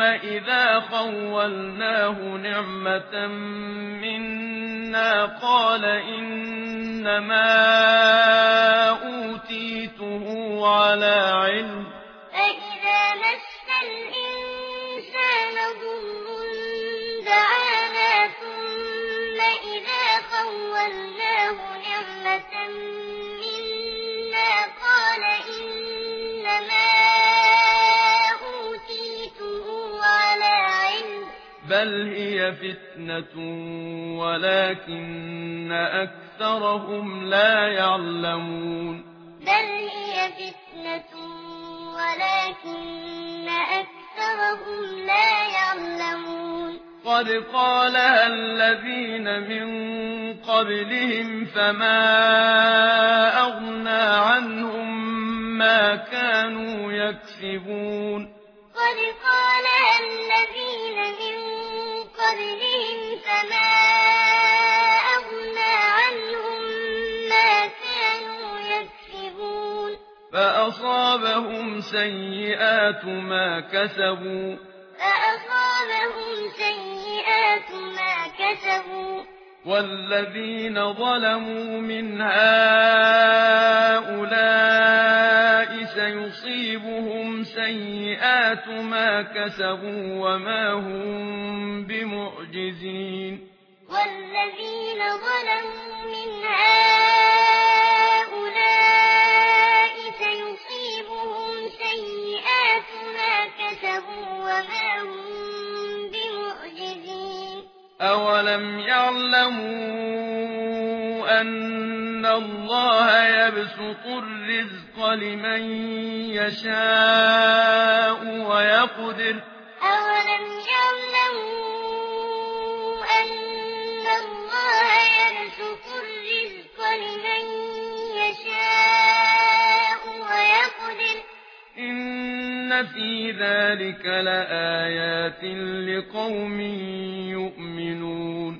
ثُمَّ إذا خولناه نعمة منا قال إنما أوتيته على علم فإذا مس بل هي فتنة ولكن أكثرهم لا يعلمون بل هي فتنة ولكن أكثرهم لا يعلمون قد قالها الذين من قبلهم فما أغنى عنهم ما كانوا يكسبون قد قالها الذين فأصابهم سيئات ما كسبوا فأصابهم سيئات ما كسبوا والذين ظلموا من هؤلاء سيصيبهم سيئات ما كسبوا وما هم بمعجزين والذين ظلموا من هؤلاء اعلموا أن الله يبسط الرزق لمن يشاء ويقدر أولم يعلموا أن الله الرزق لمن يشاء ويقدر إن في ذلك لآيات لقوم يؤمنون